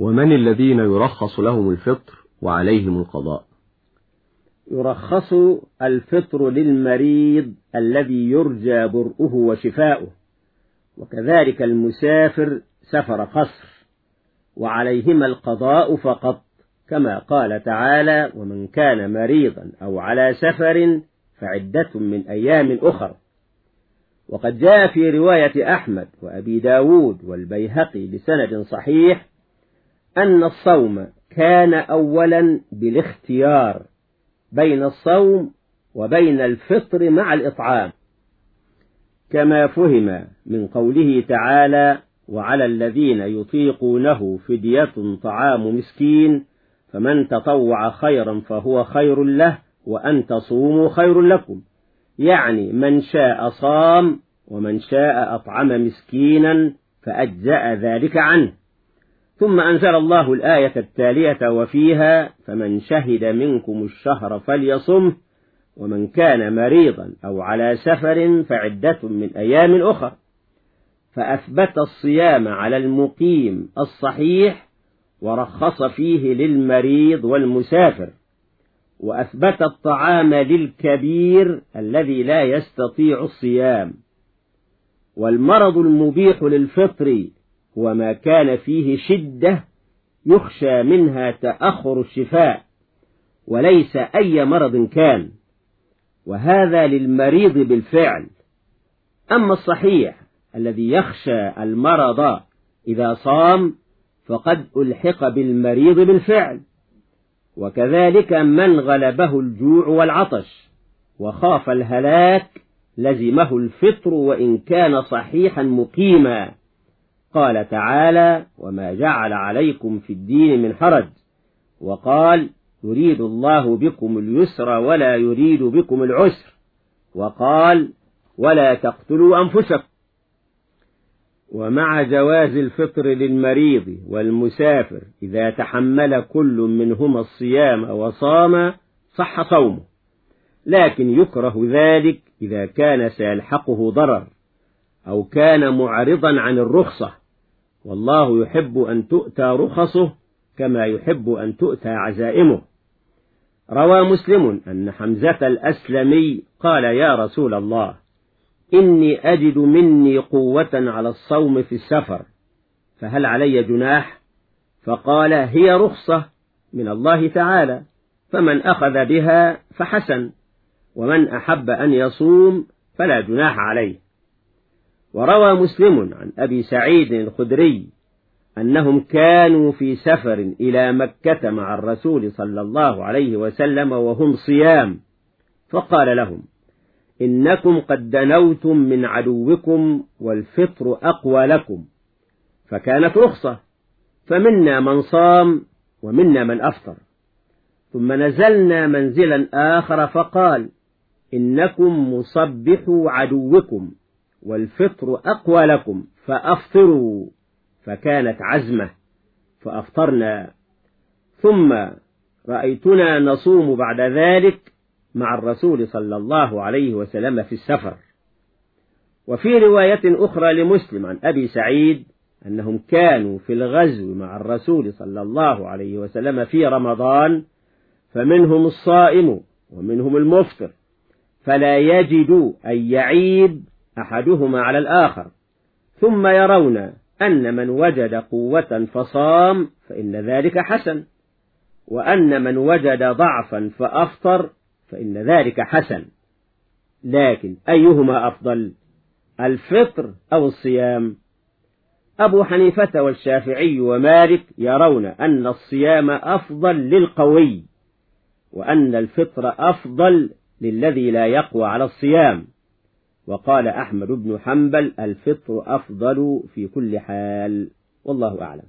ومن الذين يرخص لهم الفطر وعليهم القضاء؟ يرخص الفطر للمريض الذي يرجى برؤه وشفاؤه وكذلك المسافر سفر قصر وعليهما القضاء فقط كما قال تعالى ومن كان مريضا أو على سفر فعدة من أيام أخر وقد جاء في رواية أحمد وأبي داود والبيهقي بسند صحيح أن الصوم كان أولا بالاختيار بين الصوم وبين الفطر مع الإطعام كما فهم من قوله تعالى وعلى الذين يطيقونه فدية طعام مسكين فمن تطوع خيرا فهو خير له وأن تصوموا خير لكم. يعني من شاء صام ومن شاء أطعم مسكينا فأجزأ ذلك عنه. ثم أنزل الله الآية التالية وفيها فمن شهد منكم الشهر فليصمه ومن كان مريضا أو على سفر فعدة من أيام أخر فأثبت الصيام على المقيم الصحيح ورخص فيه للمريض والمسافر وأثبت الطعام للكبير الذي لا يستطيع الصيام. والمرض المبيح للفطر هو ما كان فيه شدة يخشى منها تأخر الشفاء وليس أي مرض كان. وهذا للمريض بالفعل. أما الصحيح الذي يخشى المرض إذا صام فقد ألحق بالمريض بالفعل. وكذلك من غلبه الجوع والعطش وخاف الهلاك لزمه الفطر وإن كان صحيحا مقيما. قال تعالى وما جعل عليكم في الدين من حرج. وقال يريد الله بكم اليسر ولا يريد بكم العسر. وقال ولا تقتلوا أنفسكم. ومع جواز الفطر للمريض والمسافر إذا تحمل كل منهما الصيام وصام صح صومه. لكن يكره ذلك إذا كان سيلحقه ضرر أو كان معرضا عن الرخصة. والله يحب أن تؤتى رخصه كما يحب أن تؤتى عزائمه. روى مسلم أن حمزة الأسلمي قال يا رسول الله إني أجد مني قوة على الصوم في السفر فهل علي جناح؟ فقال هي رخصة من الله تعالى فمن أخذ بها فحسن ومن أحب أن يصوم فلا جناح عليه. وروى مسلم عن أبي سعيد الخدري أنهم كانوا في سفر إلى مكة مع الرسول صلى الله عليه وسلم وهم صيام. فقال لهم إنكم قد دنوتم من عدوكم والفطر أقوى لكم فكانت رخصة فمنا من صام ومنا من أفطر. ثم نزلنا منزلا آخر فقال إنكم مصبحوا عدوكم. والفطر أقوى لكم فأفطروا. فكانت عزمة فأفطرنا. ثم رأيتنا نصوم بعد ذلك مع الرسول صلى الله عليه وسلم في السفر. وفي رواية أخرى لمسلم عن أبي سعيد أنهم كانوا في الغزو مع الرسول صلى الله عليه وسلم في رمضان فمنهم الصائم ومنهم المفطر فلا يجد أن يعيب أحدهما على الآخر. ثم يرون أن من وجد قوة فصام فإن ذلك حسن. وأن من وجد ضعفا فأفطر فإن ذلك حسن. لكن أيهما أفضل؟ الفطر أو الصيام؟ أبو حنيفة والشافعي ومالك يرون أن الصيام أفضل للقوي وأن الفطر أفضل للذي لا يقوى على الصيام. وقال أحمد بن حنبل الفطر أفضل في كل حال والله أعلم.